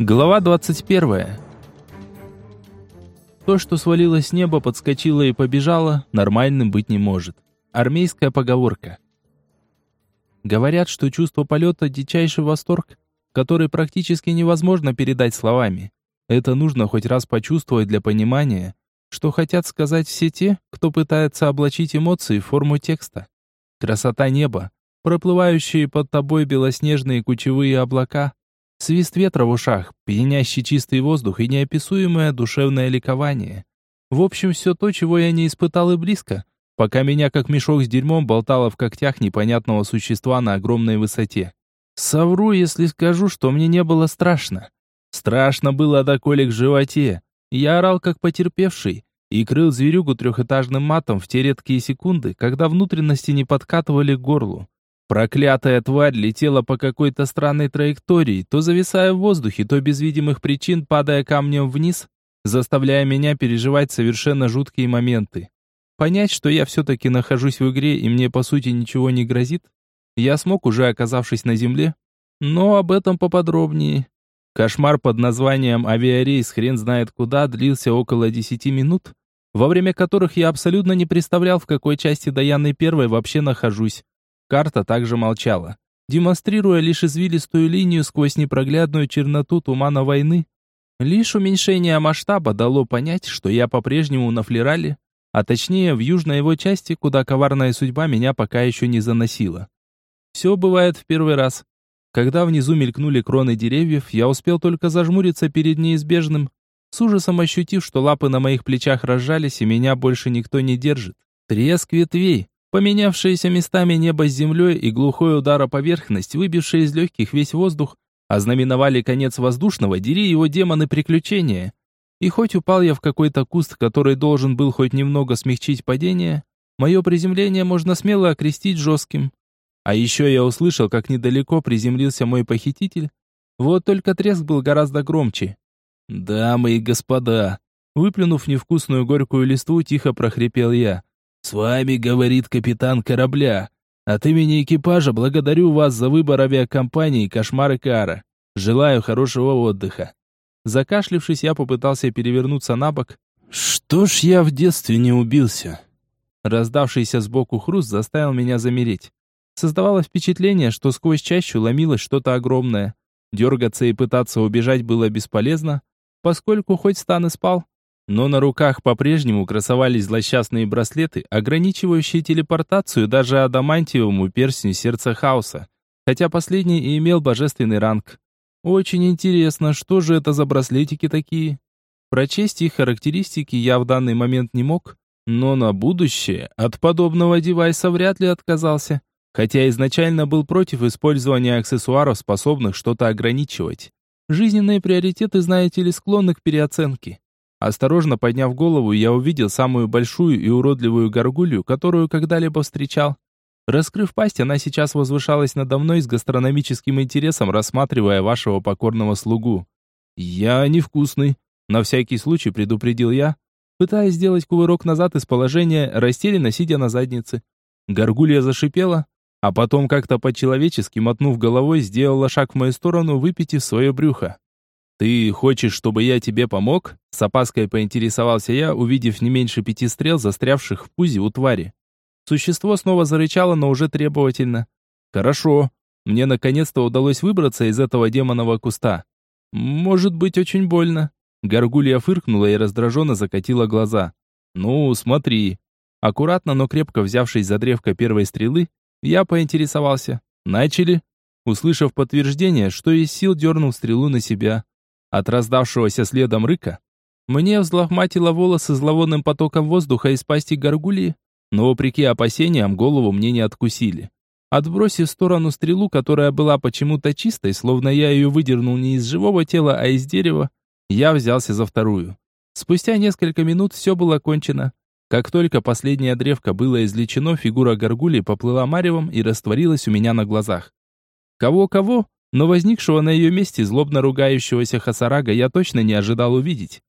Глава 21. То, что свалилось с неба, подскочило и побежало, нормальным быть не может. Армейская поговорка. Говорят, что чувство полета – дичайший восторг, который практически невозможно передать словами. Это нужно хоть раз почувствовать для понимания, что хотят сказать все те, кто пытается облачить эмоции в форму текста. Красота неба, проплывающие под тобой белоснежные кучевые облака, свист ветра в ушах, пьянящий чистый воздух и неописуемое душевное ликование. В общем, все то, чего я не испытал и близко, пока меня как мешок с дерьмом болтало в когтях непонятного существа на огромной высоте. Совру, если скажу, что мне не было страшно. Страшно было до колик в животе. Я орал как потерпевший и крыл зверюгу трехэтажным матом в те редкие секунды, когда внутренности не подкатывали к горлу. Проклятая тварь летела по какой-то странной траектории, то зависая в воздухе, то без видимых причин падая камнем вниз, заставляя меня переживать совершенно жуткие моменты. Понять, что я все-таки нахожусь в игре и мне по сути ничего не грозит, я смог уже оказавшись на земле, но об этом поподробнее. Кошмар под названием «Авиарейс хрен знает куда» длился около 10 минут, во время которых я абсолютно не представлял, в какой части Даяны Первой вообще нахожусь. Карта также молчала, демонстрируя лишь извилистую линию сквозь непроглядную черноту тумана войны. Лишь уменьшение масштаба дало понять, что я по-прежнему на флерале, а точнее в южной его части, куда коварная судьба меня пока еще не заносила. Все бывает в первый раз. Когда внизу мелькнули кроны деревьев, я успел только зажмуриться перед неизбежным, с ужасом ощутив, что лапы на моих плечах разжались и меня больше никто не держит. Треск ветвей, Поменявшиеся местами небо с землей и глухой удар о поверхность, выбивший из легких весь воздух, ознаменовали конец воздушного, дери его демоны приключения. И хоть упал я в какой-то куст, который должен был хоть немного смягчить падение, мое приземление можно смело окрестить жестким. А еще я услышал, как недалеко приземлился мой похититель. Вот только треск был гораздо громче. «Дамы и господа!» Выплюнув невкусную горькую листву, тихо прохрипел я. «С вами, — говорит капитан корабля. От имени экипажа благодарю вас за выбор авиакомпании «Кошмар и Кара». Желаю хорошего отдыха». Закашлившись, я попытался перевернуться на бок. «Что ж я в детстве не убился?» Раздавшийся сбоку хруст заставил меня замереть. Создавалось впечатление, что сквозь чащу ломилось что-то огромное. Дергаться и пытаться убежать было бесполезно, поскольку хоть стан и спал, но на руках по-прежнему красовались злосчастные браслеты, ограничивающие телепортацию даже адамантиевому перстню сердца хаоса, хотя последний и имел божественный ранг. Очень интересно, что же это за браслетики такие? Прочесть их характеристики я в данный момент не мог, но на будущее от подобного девайса вряд ли отказался, хотя изначально был против использования аксессуаров, способных что-то ограничивать. Жизненные приоритеты, знаете ли, склонны к переоценке. Осторожно подняв голову, я увидел самую большую и уродливую горгулью, которую когда-либо встречал. Раскрыв пасть, она сейчас возвышалась надо мной с гастрономическим интересом, рассматривая вашего покорного слугу. «Я невкусный», — на всякий случай предупредил я, пытаясь сделать кувырок назад из положения, растерянно сидя на заднице. Горгулья зашипела, а потом как-то по-человечески, мотнув головой, сделала шаг в мою сторону, выпитив свое брюхо. «Ты хочешь, чтобы я тебе помог?» С опаской поинтересовался я, увидев не меньше пяти стрел, застрявших в пузе у твари. Существо снова зарычало, но уже требовательно. «Хорошо. Мне наконец-то удалось выбраться из этого демонового куста. Может быть, очень больно». Горгулья фыркнула и раздраженно закатила глаза. «Ну, смотри». Аккуратно, но крепко взявшись за древко первой стрелы, я поинтересовался. «Начали?» Услышав подтверждение, что из сил дернул стрелу на себя. От раздавшегося следом рыка мне взлохматило волосы зловонным потоком воздуха из пасти горгульи, но, вопреки опасениям, голову мне не откусили. Отбросив в сторону стрелу, которая была почему-то чистой, словно я ее выдернул не из живого тела, а из дерева, я взялся за вторую. Спустя несколько минут все было кончено. Как только последняя древка было излечено, фигура горгульи поплыла маревом и растворилась у меня на глазах. Кого-кого, но возникшего на ее месте злобно ругающегося Хасарага я точно не ожидал увидеть.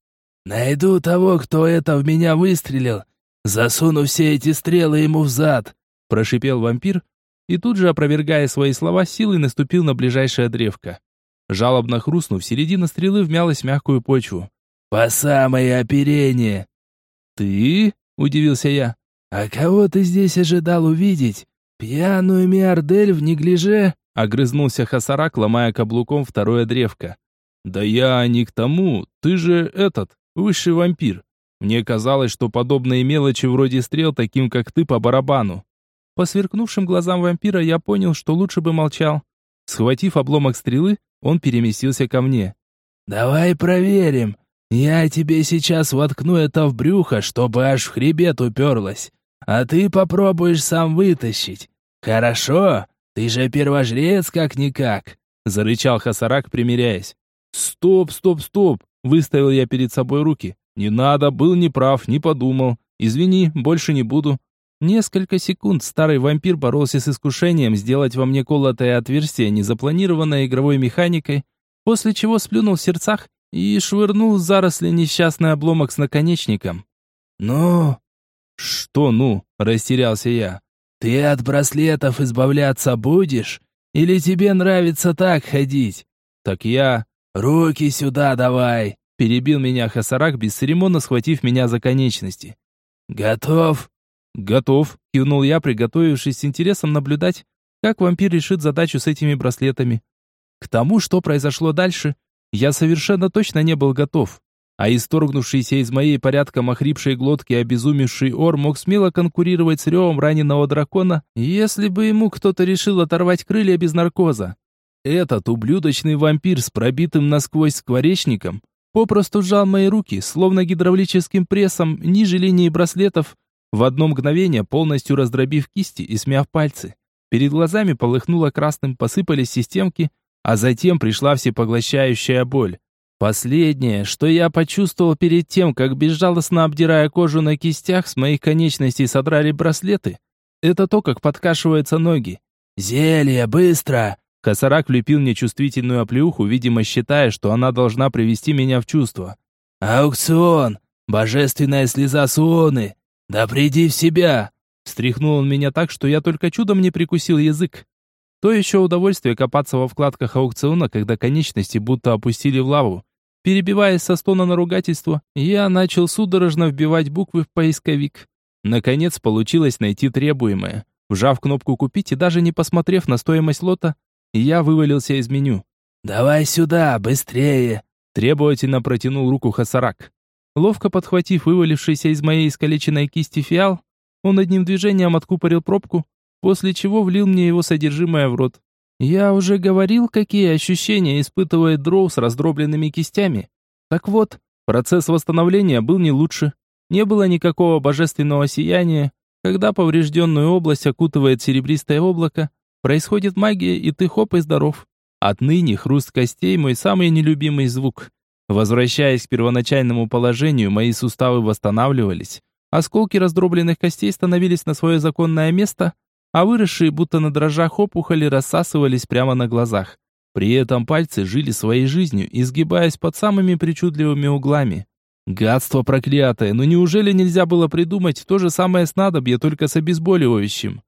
«Найду того, кто это в меня выстрелил. Засуну все эти стрелы ему в зад», – прошипел вампир, и тут же, опровергая свои слова, силой наступил на ближайшее древко. Жалобно хрустнув, середина стрелы вмялась в мягкую почву. «По самое оперение!» «Ты?» – удивился я. «А кого ты здесь ожидал увидеть? Пьяную миардель в неглиже?» – огрызнулся Хасарак, ломая каблуком второе древко. «Да я не к тому. Ты же этот, высший вампир. Мне казалось, что подобные мелочи вроде стрел таким, как ты, по барабану». По сверкнувшим глазам вампира я понял, что лучше бы молчал. Схватив обломок стрелы, он переместился ко мне. «Давай проверим. Я тебе сейчас воткну это в брюхо, чтобы аж в хребет уперлось. А ты попробуешь сам вытащить. Хорошо? Ты же первожрец как-никак!» Зарычал Хасарак, примиряясь. «Стоп, стоп, стоп!» Выставил я перед собой руки. «Не надо, был неправ, не подумал. Извини, больше не буду». Несколько секунд старый вампир боролся с искушением сделать во мне колотое отверстие, незапланированное игровой механикой, после чего сплюнул в сердцах и швырнул в заросли несчастный обломок с наконечником. «Ну?» «Что «ну?» – растерялся я. «Ты от браслетов избавляться будешь? Или тебе нравится так ходить?» «Так я...» «Руки сюда давай!» – перебил меня Хасарак, бесцеремонно схватив меня за конечности. «Готов?» «Готов», – кивнул я, приготовившись с интересом наблюдать, как вампир решит задачу с этими браслетами. К тому, что произошло дальше, я совершенно точно не был готов. А исторгнувшийся из моей порядком охрипшей глотки обезумевший ор мог смело конкурировать с ревом раненого дракона, если бы ему кто-то решил оторвать крылья без наркоза. Этот ублюдочный вампир с пробитым насквозь скворечником попросту сжал мои руки, словно гидравлическим прессом, ниже линии браслетов, в одно мгновение полностью раздробив кисти и смяв пальцы. Перед глазами полыхнуло красным, посыпались системки, а затем пришла всепоглощающая боль. Последнее, что я почувствовал перед тем, как безжалостно обдирая кожу на кистях, с моих конечностей содрали браслеты, это то, как подкашиваются ноги. «Зелье, быстро!» Косарак влепил мне чувствительную оплеуху, видимо, считая, что она должна привести меня в чувство. «Аукцион! Божественная слеза Суоны! «Да приди в себя!» Встряхнул он меня так, что я только чудом не прикусил язык. То еще удовольствие копаться во вкладках аукциона, когда конечности будто опустили в лаву. Перебиваясь со стона на ругательство, я начал судорожно вбивать буквы в поисковик. Наконец получилось найти требуемое. Вжав кнопку «Купить» и даже не посмотрев на стоимость лота, я вывалился из меню. «Давай сюда, быстрее!» Требовательно протянул руку Хасарак. Ловко подхватив вывалившийся из моей искалеченной кисти фиал, он одним движением откупорил пробку, после чего влил мне его содержимое в рот. Я уже говорил, какие ощущения испытывает дроу с раздробленными кистями. Так вот, процесс восстановления был не лучше. Не было никакого божественного сияния. Когда поврежденную область окутывает серебристое облако, происходит магия, и ты хоп и здоров. Отныне хруст костей мой самый нелюбимый звук. Возвращаясь к первоначальному положению, мои суставы восстанавливались, осколки раздробленных костей становились на свое законное место, а выросшие будто на дрожжах опухоли рассасывались прямо на глазах. При этом пальцы жили своей жизнью, изгибаясь под самыми причудливыми углами. Гадство проклятое, но неужели нельзя было придумать то же самое снадобье, только с обезболивающим?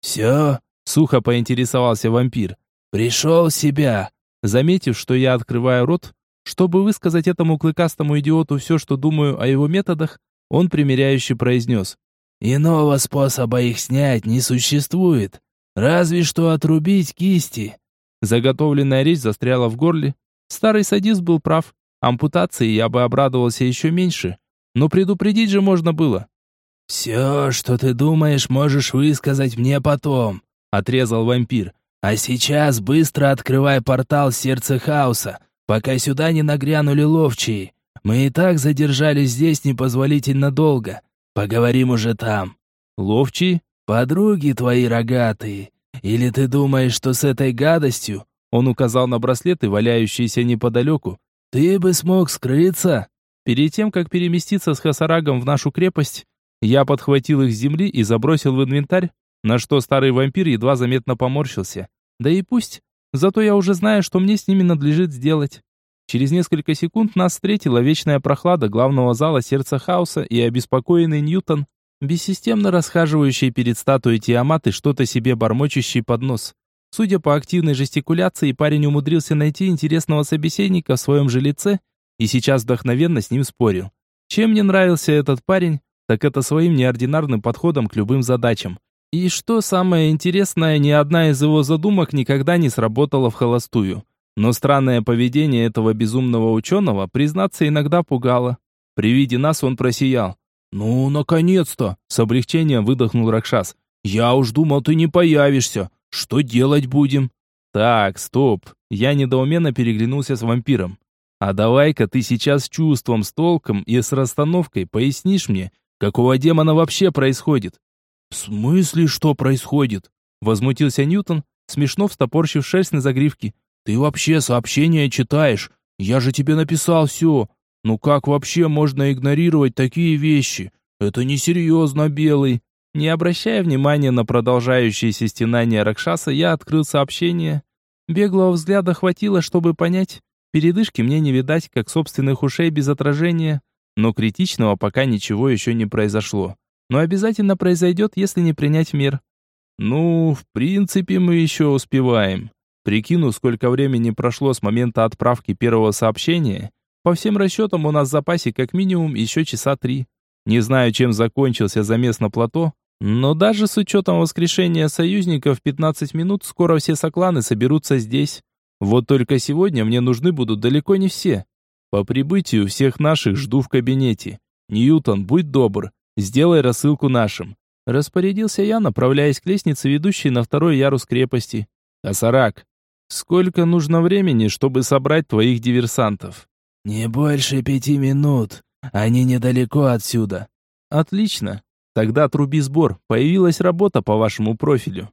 «Все?» — сухо поинтересовался вампир. «Пришел в себя». Заметив, что я открываю рот, чтобы высказать этому клыкастому идиоту все, что думаю о его методах, он примиряюще произнес. «Иного способа их снять не существует. Разве что отрубить кисти». Заготовленная речь застряла в горле. Старый садист был прав. Ампутации я бы обрадовался еще меньше. Но предупредить же можно было. «Все, что ты думаешь, можешь высказать мне потом», — отрезал вампир. «А сейчас быстро открывай портал сердца хаоса пока сюда не нагрянули ловчие. Мы и так задержались здесь непозволительно долго. Поговорим уже там. Ловчие? Подруги твои рогатые. Или ты думаешь, что с этой гадостью, он указал на браслеты, валяющиеся неподалеку, ты бы смог скрыться? Перед тем, как переместиться с Хасарагом в нашу крепость, я подхватил их с земли и забросил в инвентарь, на что старый вампир едва заметно поморщился. Да и пусть. Зато я уже знаю, что мне с ними надлежит сделать. Через несколько секунд нас встретила вечная прохлада главного зала сердца хаоса и обеспокоенный Ньютон, бессистемно расхаживающий перед статуей Тиамат и что-то себе бормочущий под нос. Судя по активной жестикуляции, парень умудрился найти интересного собеседника в своем же лице и сейчас вдохновенно с ним спорил. Чем мне нравился этот парень, так это своим неординарным подходом к любым задачам. И что самое интересное, ни одна из его задумок никогда не сработала в холостую. Но странное поведение этого безумного ученого, признаться, иногда пугало. При виде нас он просиял. «Ну, наконец-то!» — с облегчением выдохнул Ракшас. «Я уж думал, ты не появишься. Что делать будем?» «Так, стоп!» Я недоуменно переглянулся с вампиром. «А давай-ка ты сейчас с чувством, с толком и с расстановкой пояснишь мне, какого демона вообще происходит?» «В смысле, что происходит?» Возмутился Ньютон, смешно встопорщив шерсть на загривке. «Ты вообще сообщения читаешь? Я же тебе написал все. Ну как вообще можно игнорировать такие вещи? Это несерьезно, Белый. Не обращая внимания на продолжающееся стенание Ракшаса, я открыл сообщение. Беглого взгляда хватило, чтобы понять. Передышки мне не видать, как собственных ушей без отражения. Но критичного пока ничего еще не произошло. Но обязательно произойдет, если не принять мер. Ну, в принципе, мы еще успеваем. Прикину, сколько времени прошло с момента отправки первого сообщения, по всем расчетам у нас в запасе как минимум еще часа три. Не знаю, чем закончился замес на плато, но даже с учетом воскрешения союзников в 15 минут скоро все сокланы соберутся здесь. Вот только сегодня мне нужны будут далеко не все. По прибытию всех наших жду в кабинете. Ньютон, будь добр, сделай рассылку нашим. Распорядился я, направляясь к лестнице, ведущей на второй ярус крепости. Косарак, сколько нужно времени, чтобы собрать твоих диверсантов? «Не больше пяти минут. Они недалеко отсюда». «Отлично. Тогда труби сбор. Появилась работа по вашему профилю».